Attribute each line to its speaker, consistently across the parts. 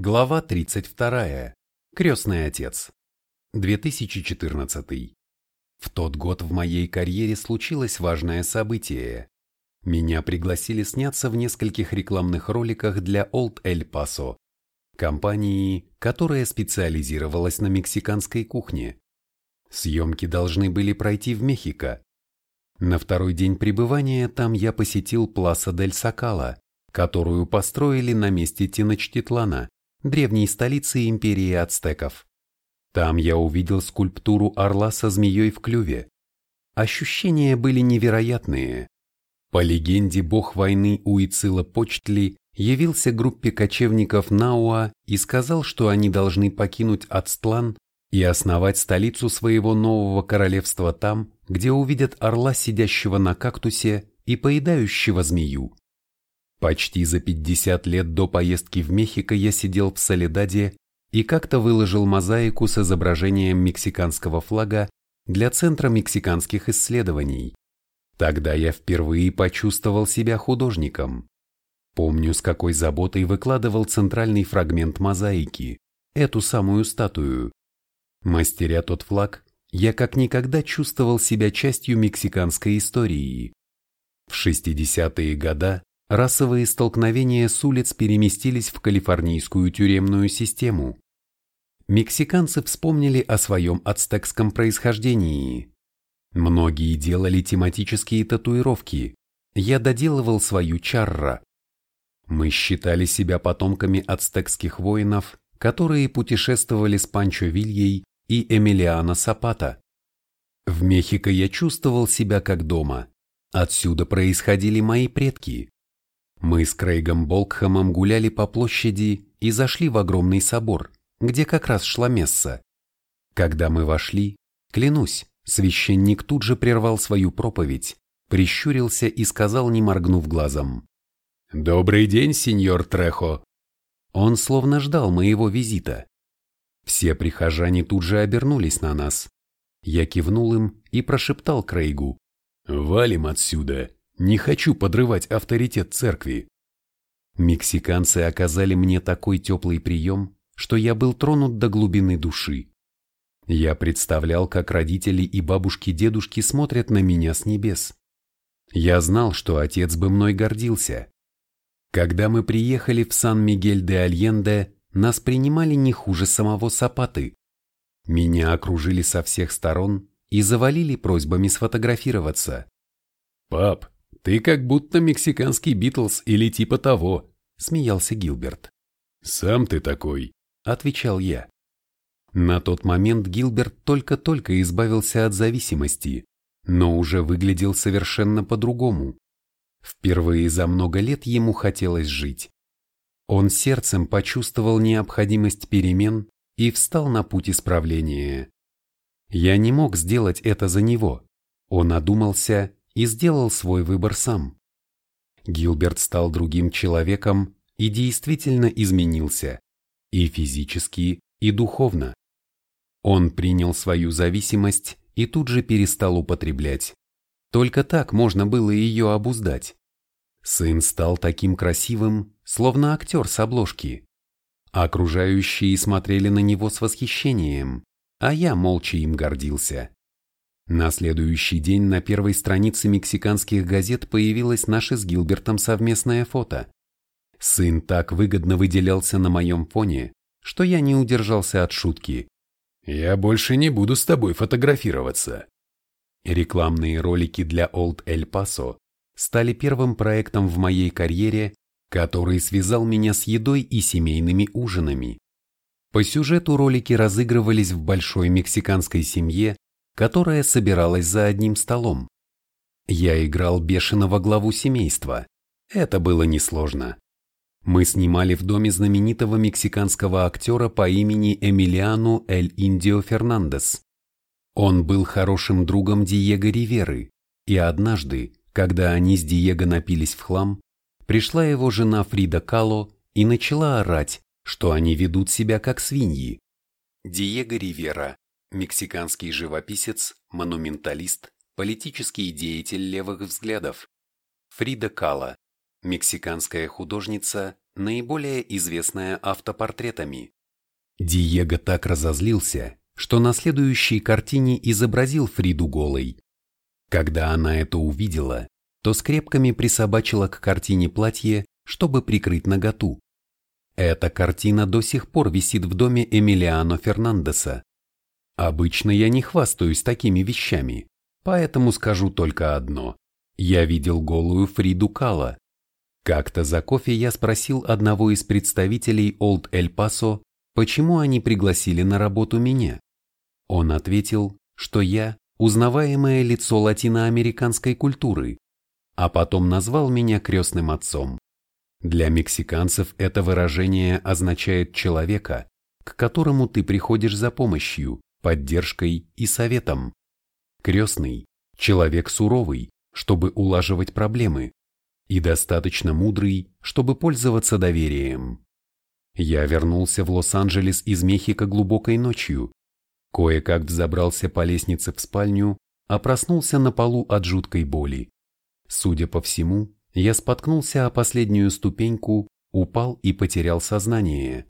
Speaker 1: Глава 32. Крестный отец. 2014. В тот год в моей карьере случилось важное событие. Меня пригласили сняться в нескольких рекламных роликах для Old El Paso, компании, которая специализировалась на мексиканской кухне. Съемки должны были пройти в Мехико. На второй день пребывания там я посетил Пласа дель Сакала, которую построили на месте Тиночтитлана древней столицы империи ацтеков. Там я увидел скульптуру орла со змеей в клюве. Ощущения были невероятные. По легенде, бог войны Уицила Почтли явился группе кочевников Науа и сказал, что они должны покинуть Ацтлан и основать столицу своего нового королевства там, где увидят орла, сидящего на кактусе и поедающего змею. Почти за 50 лет до поездки в Мехико я сидел в Солидаде и как-то выложил мозаику с изображением мексиканского флага для Центра мексиканских исследований. Тогда я впервые почувствовал себя художником. Помню, с какой заботой выкладывал центральный фрагмент мозаики, эту самую статую. Мастеря тот флаг, я как никогда чувствовал себя частью мексиканской истории. В 60-е годы расовые столкновения с улиц переместились в калифорнийскую тюремную систему. Мексиканцы вспомнили о своем ацтекском происхождении. Многие делали тематические татуировки, я доделывал свою чарра. Мы считали себя потомками ацтекских воинов, которые путешествовали с Панчо Вильей и Эмилиано Сапата. В Мехико я чувствовал себя как дома. Отсюда происходили мои предки. Мы с Крейгом Болкхэмом гуляли по площади и зашли в огромный собор, где как раз шла месса. Когда мы вошли, клянусь, священник тут же прервал свою проповедь, прищурился и сказал, не моргнув глазом. «Добрый день, сеньор Трехо!» Он словно ждал моего визита. Все прихожане тут же обернулись на нас. Я кивнул им и прошептал Крейгу. «Валим отсюда!» Не хочу подрывать авторитет церкви. Мексиканцы оказали мне такой теплый прием, что я был тронут до глубины души. Я представлял, как родители и бабушки-дедушки смотрят на меня с небес. Я знал, что отец бы мной гордился. Когда мы приехали в Сан-Мигель-де-Альенде, нас принимали не хуже самого Сапаты. Меня окружили со всех сторон и завалили просьбами сфотографироваться. «Пап, «Ты как будто мексиканский Битлз или типа того», — смеялся Гилберт. «Сам ты такой», — отвечал я. На тот момент Гилберт только-только избавился от зависимости, но уже выглядел совершенно по-другому. Впервые за много лет ему хотелось жить. Он сердцем почувствовал необходимость перемен и встал на путь исправления. Я не мог сделать это за него. Он одумался и сделал свой выбор сам. Гилберт стал другим человеком и действительно изменился, и физически, и духовно. Он принял свою зависимость и тут же перестал употреблять. Только так можно было ее обуздать. Сын стал таким красивым, словно актер с обложки. Окружающие смотрели на него с восхищением, а я молча им гордился. На следующий день на первой странице мексиканских газет появилось наше с Гилбертом совместное фото. Сын так выгодно выделялся на моем фоне, что я не удержался от шутки. «Я больше не буду с тобой фотографироваться». Рекламные ролики для Old El Paso стали первым проектом в моей карьере, который связал меня с едой и семейными ужинами. По сюжету ролики разыгрывались в большой мексиканской семье, которая собиралась за одним столом. Я играл бешеного главу семейства. Это было несложно. Мы снимали в доме знаменитого мексиканского актера по имени Эмилиану Эль Индио Фернандес. Он был хорошим другом Диего Риверы, и однажды, когда они с Диего напились в хлам, пришла его жена Фрида Кало и начала орать, что они ведут себя как свиньи. Диего Ривера Мексиканский живописец, монументалист, политический деятель левых взглядов. Фрида Кала, мексиканская художница, наиболее известная автопортретами. Диего так разозлился, что на следующей картине изобразил Фриду голой. Когда она это увидела, то скрепками присобачила к картине платье, чтобы прикрыть наготу. Эта картина до сих пор висит в доме Эмилиано Фернандеса. Обычно я не хвастаюсь такими вещами, поэтому скажу только одно. Я видел голую Фриду Кала. Как-то за кофе я спросил одного из представителей Олд Эль Пасо, почему они пригласили на работу меня. Он ответил, что я узнаваемое лицо латиноамериканской культуры, а потом назвал меня крестным отцом. Для мексиканцев это выражение означает человека, к которому ты приходишь за помощью, поддержкой и советом. Крестный – человек суровый, чтобы улаживать проблемы, и достаточно мудрый, чтобы пользоваться доверием. Я вернулся в Лос-Анджелес из Мехико глубокой ночью, кое-как взобрался по лестнице в спальню, а проснулся на полу от жуткой боли. Судя по всему, я споткнулся о последнюю ступеньку, упал и потерял сознание.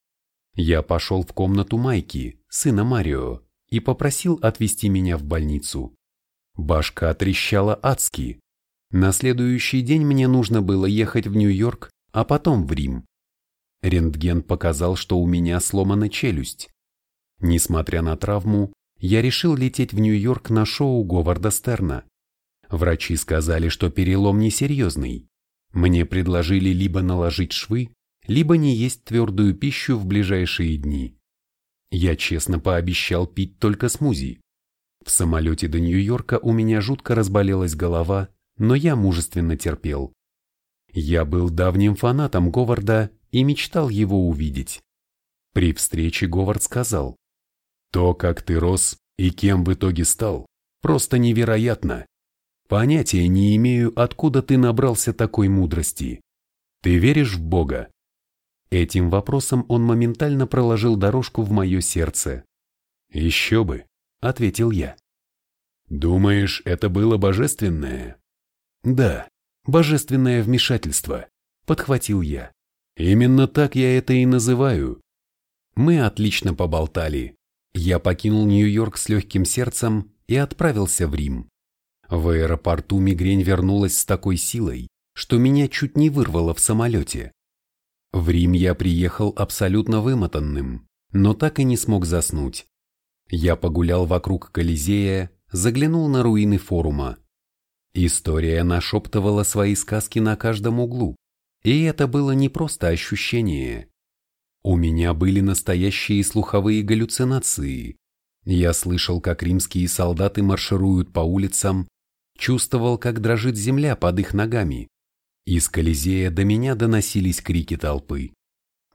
Speaker 1: Я пошел в комнату Майки, сына Марио, и попросил отвезти меня в больницу. Башка трещала адски. На следующий день мне нужно было ехать в Нью-Йорк, а потом в Рим. Рентген показал, что у меня сломана челюсть. Несмотря на травму, я решил лететь в Нью-Йорк на шоу Говарда Стерна. Врачи сказали, что перелом несерьезный. Мне предложили либо наложить швы, либо не есть твердую пищу в ближайшие дни. Я честно пообещал пить только смузи. В самолете до Нью-Йорка у меня жутко разболелась голова, но я мужественно терпел. Я был давним фанатом Говарда и мечтал его увидеть. При встрече Говард сказал, «То, как ты рос и кем в итоге стал, просто невероятно. Понятия не имею, откуда ты набрался такой мудрости. Ты веришь в Бога?» Этим вопросом он моментально проложил дорожку в мое сердце. «Еще бы», — ответил я. «Думаешь, это было божественное?» «Да, божественное вмешательство», — подхватил я. «Именно так я это и называю». Мы отлично поболтали. Я покинул Нью-Йорк с легким сердцем и отправился в Рим. В аэропорту мигрень вернулась с такой силой, что меня чуть не вырвало в самолете. В Рим я приехал абсолютно вымотанным, но так и не смог заснуть. Я погулял вокруг Колизея, заглянул на руины форума. История нашептывала свои сказки на каждом углу, и это было не просто ощущение. У меня были настоящие слуховые галлюцинации. Я слышал, как римские солдаты маршируют по улицам, чувствовал, как дрожит земля под их ногами. Из Колизея до меня доносились крики толпы.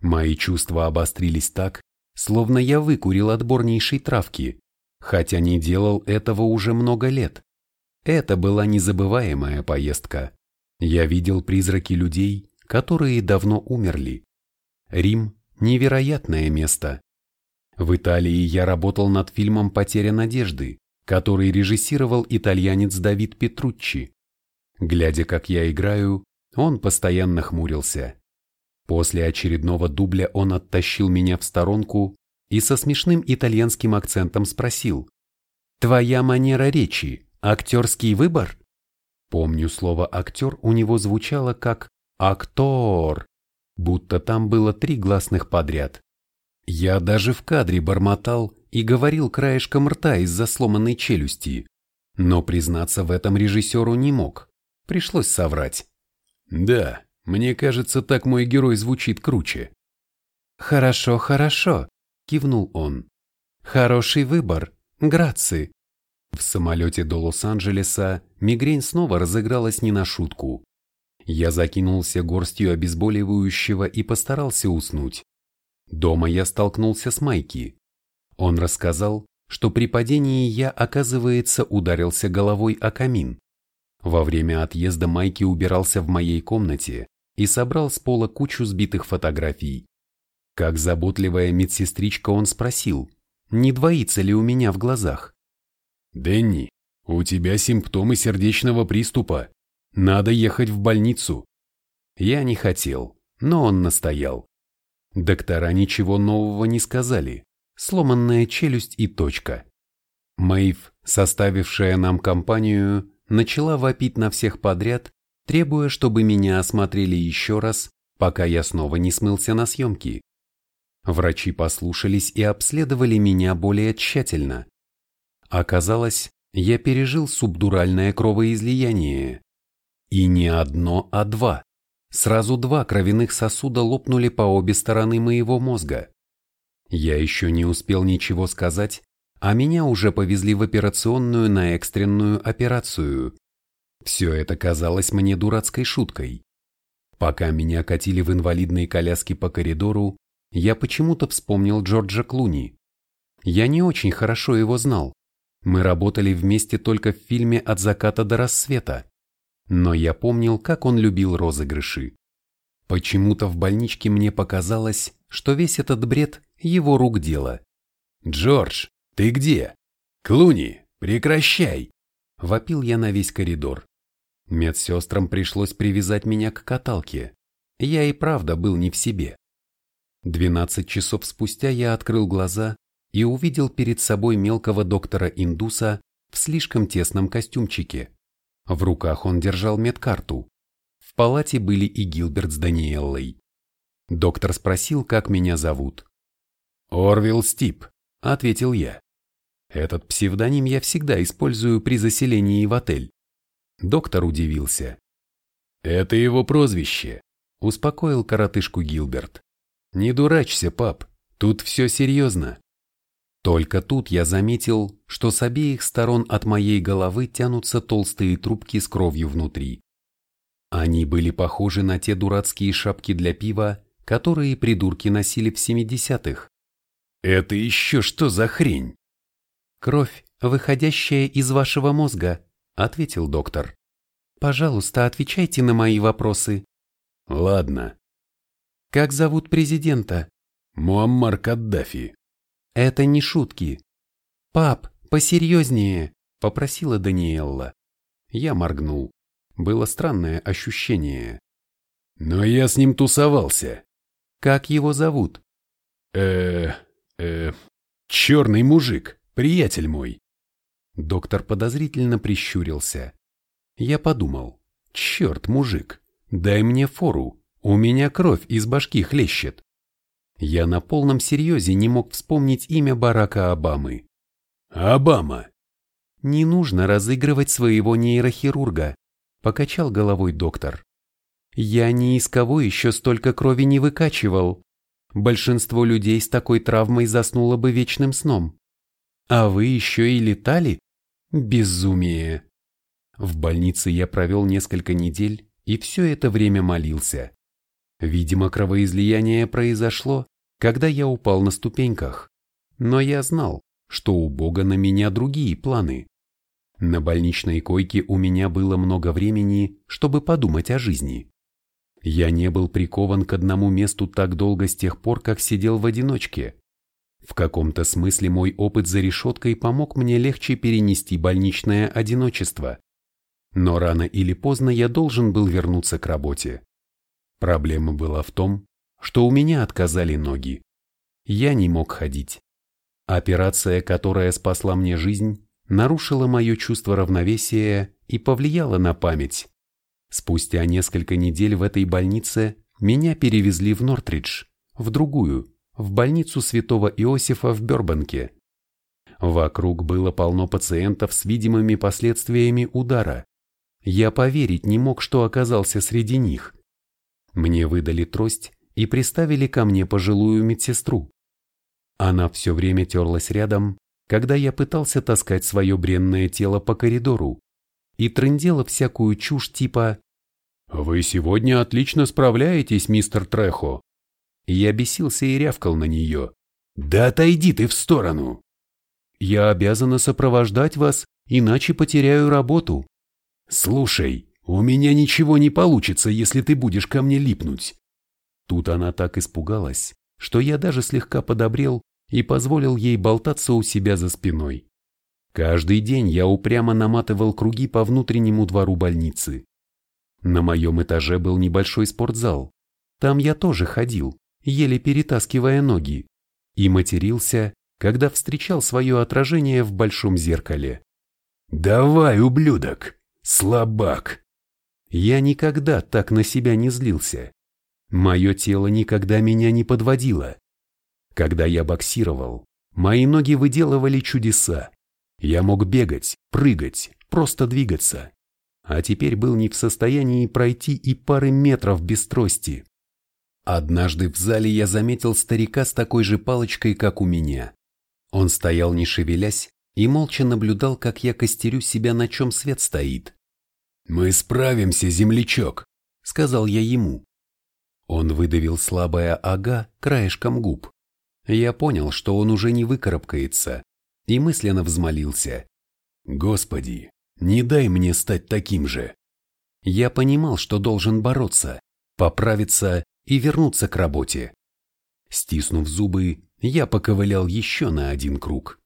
Speaker 1: Мои чувства обострились так, словно я выкурил отборнейшей травки, хотя не делал этого уже много лет. Это была незабываемая поездка. Я видел призраки людей, которые давно умерли. Рим – невероятное место. В Италии я работал над фильмом «Потеря надежды», который режиссировал итальянец Давид Петруччи. Глядя, как я играю, он постоянно хмурился. После очередного дубля он оттащил меня в сторонку и со смешным итальянским акцентом спросил «Твоя манера речи – актерский выбор?» Помню, слово «актер» у него звучало как «актор», будто там было три гласных подряд. Я даже в кадре бормотал и говорил краешком рта из-за сломанной челюсти. Но признаться в этом режиссеру не мог. Пришлось соврать. Да, мне кажется, так мой герой звучит круче. Хорошо, хорошо, кивнул он. Хороший выбор. Грации. В самолете до Лос-Анджелеса мигрень снова разыгралась не на шутку. Я закинулся горстью обезболивающего и постарался уснуть. Дома я столкнулся с Майки. Он рассказал, что при падении я, оказывается, ударился головой о камин. Во время отъезда Майки убирался в моей комнате и собрал с пола кучу сбитых фотографий. Как заботливая медсестричка он спросил, не двоится ли у меня в глазах. «Дэнни, у тебя симптомы сердечного приступа. Надо ехать в больницу». Я не хотел, но он настоял. Доктора ничего нового не сказали. Сломанная челюсть и точка. Мэйв, составившая нам компанию, начала вопить на всех подряд, требуя, чтобы меня осмотрели еще раз, пока я снова не смылся на съемки. Врачи послушались и обследовали меня более тщательно. Оказалось, я пережил субдуральное кровоизлияние. И не одно, а два. Сразу два кровяных сосуда лопнули по обе стороны моего мозга. Я еще не успел ничего сказать, а меня уже повезли в операционную на экстренную операцию. Все это казалось мне дурацкой шуткой. Пока меня катили в инвалидной коляске по коридору, я почему-то вспомнил Джорджа Клуни. Я не очень хорошо его знал. Мы работали вместе только в фильме «От заката до рассвета». Но я помнил, как он любил розыгрыши. Почему-то в больничке мне показалось, что весь этот бред – его рук дело. «Джордж, ты где? Клуни, прекращай!» – вопил я на весь коридор. Медсестрам пришлось привязать меня к каталке. Я и правда был не в себе. Двенадцать часов спустя я открыл глаза и увидел перед собой мелкого доктора-индуса в слишком тесном костюмчике. В руках он держал медкарту. В палате были и Гилберт с Даниэллой. Доктор спросил, как меня зовут. «Орвилл Стип», — ответил я. Этот псевдоним я всегда использую при заселении в отель. Доктор удивился. «Это его прозвище», — успокоил коротышку Гилберт. «Не дурачься, пап, тут все серьезно». Только тут я заметил, что с обеих сторон от моей головы тянутся толстые трубки с кровью внутри. Они были похожи на те дурацкие шапки для пива, которые придурки носили в 70-х. «Это еще что за хрень?» «Кровь, выходящая из вашего мозга», — ответил доктор. «Пожалуйста, отвечайте на мои вопросы». «Ладно».
Speaker 2: «Как зовут президента?»
Speaker 1: «Муаммар Каддафи».
Speaker 2: Это не шутки. Пап, посерьезнее, попросила Даниэлла.
Speaker 1: Я моргнул. Было странное ощущение. Но я с ним тусовался.
Speaker 2: Как его зовут?
Speaker 1: э э черный мужик, приятель мой. Доктор подозрительно прищурился. Я подумал, черт, мужик, дай мне фору, у меня кровь из башки хлещет. Я на полном серьезе не мог вспомнить имя Барака Обамы. Обама.
Speaker 2: Не нужно разыгрывать своего нейрохирурга, покачал головой доктор. Я ни из кого еще столько крови не выкачивал. Большинство людей с такой травмой заснуло бы вечным сном. А вы еще и летали? Безумие. В больнице я провел несколько недель и все это время молился. Видимо, кровоизлияние произошло, когда я упал на ступеньках. Но я знал, что у Бога на меня другие планы. На больничной койке у меня было много времени, чтобы подумать о жизни. Я не был прикован к одному месту так долго с тех пор, как сидел в одиночке. В каком-то смысле мой опыт за решеткой помог мне легче перенести больничное одиночество. Но рано или поздно я должен был вернуться к работе. Проблема была в том, что у меня отказали ноги. Я не мог ходить. Операция, которая спасла мне жизнь, нарушила мое чувство равновесия и повлияла на память. Спустя несколько недель в этой больнице меня перевезли в Нортридж, в другую, в больницу святого Иосифа в Бёрбанке. Вокруг было полно пациентов с видимыми последствиями удара. Я поверить не мог, что оказался среди них. Мне выдали трость и приставили ко мне пожилую медсестру. Она все время терлась рядом, когда я пытался таскать свое бренное тело по коридору и трындела всякую чушь типа «Вы сегодня отлично справляетесь, мистер Трехо». Я бесился и рявкал на нее. «Да отойди ты в сторону!» «Я обязана сопровождать вас, иначе потеряю работу». «Слушай, у меня ничего не получится, если ты будешь ко мне липнуть. Тут она так испугалась, что я даже слегка подобрел и позволил ей болтаться у себя за спиной. Каждый день я упрямо наматывал круги по внутреннему двору больницы. На моем этаже был небольшой спортзал. Там я тоже ходил, еле перетаскивая ноги, и матерился, когда встречал свое отражение в большом зеркале.
Speaker 1: «Давай, ублюдок! Слабак!»
Speaker 2: Я никогда так на себя не злился. Мое тело никогда меня не подводило. Когда я боксировал, мои ноги выделывали чудеса. Я мог бегать, прыгать, просто двигаться. А теперь был не в состоянии пройти и пары метров без трости. Однажды в зале я заметил старика с такой же палочкой, как у меня. Он стоял не шевелясь и молча наблюдал, как я костерю себя, на чем свет стоит.
Speaker 1: «Мы справимся, землячок», — сказал я ему.
Speaker 2: Он выдавил слабое «ага» краешком губ. Я понял, что он уже не выкарабкается, и мысленно взмолился.
Speaker 1: «Господи, не дай мне стать таким же».
Speaker 2: Я понимал, что должен бороться, поправиться и вернуться к работе. Стиснув зубы, я поковылял еще на один круг.